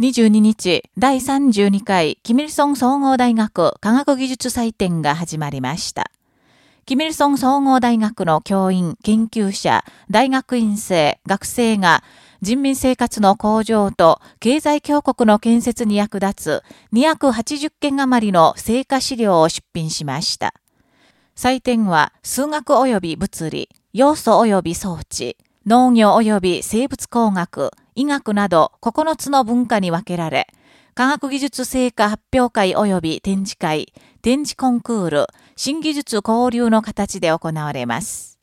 22日、第32回、キミルソン総合大学科学技術祭典が始まりました。キミルソン総合大学の教員、研究者、大学院生、学生が、人民生活の向上と経済強国の建設に役立つ280件余りの成果資料を出品しました。採点は数学及び物理、要素及び装置、農業及び生物工学、医学など9つの文化に分けられ、科学技術成果発表会及び展示会、展示コンクール、新技術交流の形で行われます。